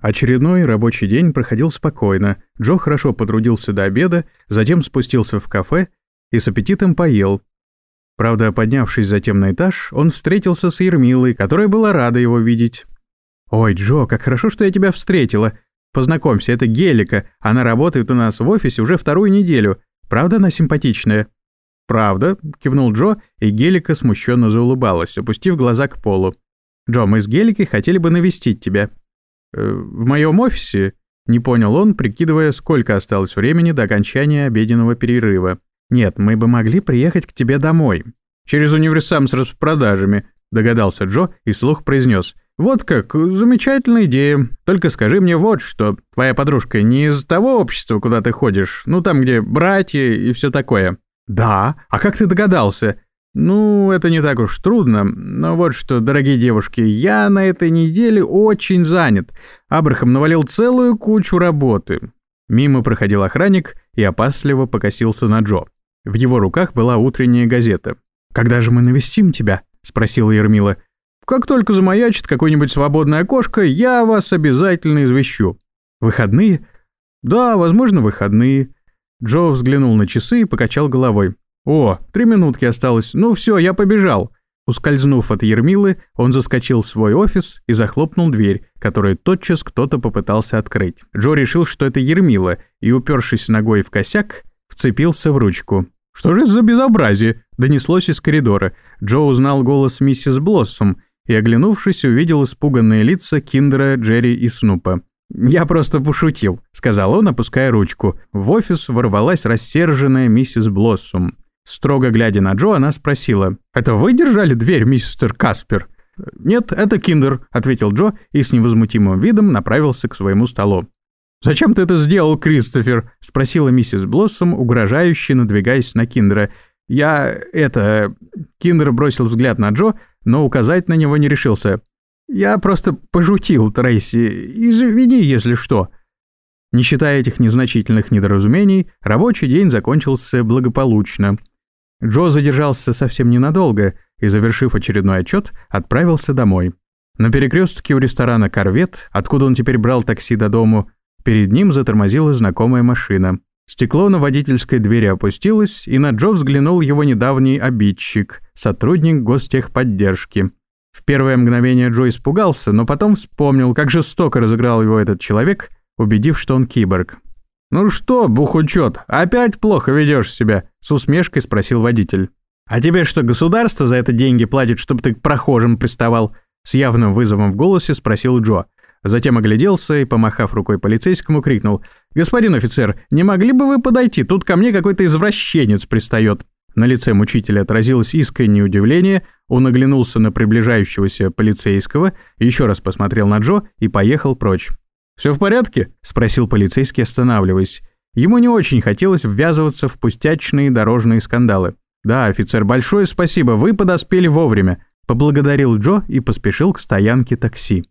Очередной рабочий день проходил спокойно. Джо хорошо потрудился до обеда, затем спустился в кафе и с аппетитом поел. Правда, поднявшись затем на этаж, он встретился с Ермилой, которая была рада его видеть. «Ой, Джо, как хорошо, что я тебя встретила. Познакомься, это Гелика. Она работает у нас в офисе уже вторую неделю. Правда, она симпатичная?» «Правда», — кивнул Джо, и Гелика смущенно заулыбалась, опустив глаза к полу. «Джо, мы с Геликой хотели бы навестить тебя». «Э, «В моем офисе?» — не понял он, прикидывая, сколько осталось времени до окончания обеденного перерыва. «Нет, мы бы могли приехать к тебе домой». «Через универсам с распродажами», — догадался Джо и слух произнес. «Вот как, замечательная идея. Только скажи мне вот что. Твоя подружка не из того общества, куда ты ходишь, ну там, где братья и все такое». «Да? А как ты догадался?» «Ну, это не так уж трудно, но вот что, дорогие девушки, я на этой неделе очень занят. Абрахам навалил целую кучу работы». Мимо проходил охранник и опасливо покосился на Джо. В его руках была утренняя газета. «Когда же мы навестим тебя?» — спросила Ермила. «Как только замаячит какое-нибудь свободное окошко, я вас обязательно извещу». «Выходные?» «Да, возможно, выходные». Джо взглянул на часы и покачал головой. «О, три минутки осталось. Ну все, я побежал». Ускользнув от Ермилы, он заскочил в свой офис и захлопнул дверь, которую тотчас кто-то попытался открыть. Джо решил, что это Ермила, и, упершись ногой в косяк, вцепился в ручку. «Что же за безобразие?» — донеслось из коридора. Джо узнал голос миссис Блоссом и, оглянувшись, увидел испуганные лица Киндера, Джерри и Снупа. «Я просто пошутил», — сказал он, опуская ручку. В офис ворвалась рассерженная миссис Блоссом. Строго глядя на Джо, она спросила. «Это вы держали дверь, мистер Каспер?» «Нет, это Киндер», — ответил Джо и с невозмутимым видом направился к своему столу. «Зачем ты это сделал, Кристофер?» — спросила миссис Блоссом, угрожающе надвигаясь на Киндера. «Я... это...» Киндер бросил взгляд на Джо, но указать на него не решился. «Я просто пожутил, Трейси. Извини, если что». Не считая этих незначительных недоразумений, рабочий день закончился благополучно. Джо задержался совсем ненадолго и, завершив очередной отчет, отправился домой. На перекрестке у ресторана «Корвет», откуда он теперь брал такси до дому, Перед ним затормозила знакомая машина. Стекло на водительской двери опустилось, и на Джо взглянул его недавний обидчик, сотрудник гостехподдержки. В первое мгновение Джо испугался, но потом вспомнил, как жестоко разыграл его этот человек, убедив, что он киборг. «Ну что, бухучет, опять плохо ведешь себя?» — с усмешкой спросил водитель. «А тебе что, государство за это деньги платит, чтобы ты к прохожим приставал?» С явным вызовом в голосе спросил Джо. Затем огляделся и, помахав рукой полицейскому, крикнул. «Господин офицер, не могли бы вы подойти? Тут ко мне какой-то извращенец пристает». На лице мучителя отразилось искреннее удивление, он оглянулся на приближающегося полицейского, еще раз посмотрел на Джо и поехал прочь. «Все в порядке?» — спросил полицейский, останавливаясь. Ему не очень хотелось ввязываться в пустячные дорожные скандалы. «Да, офицер, большое спасибо, вы подоспели вовремя», — поблагодарил Джо и поспешил к стоянке такси.